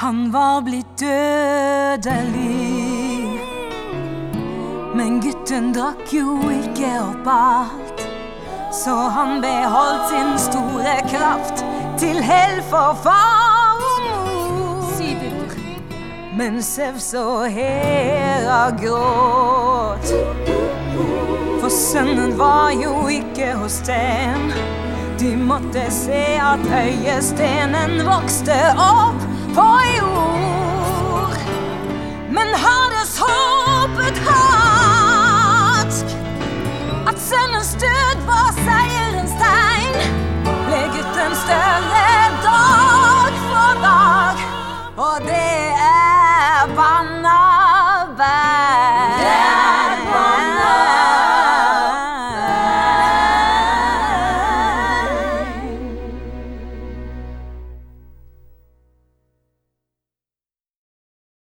Han var blitt dødelig. Men gutten drakk jo ikke opp alt. Så han beholdt sin store kraft til hell for far og mor. Men Sevs og Hera gråt. For sønnen var jo ikke hos dem. De måtte se at øyestenen vokste opp gutten en støt på seierens tegn. Ble gutten større dag for dag, og det er banalt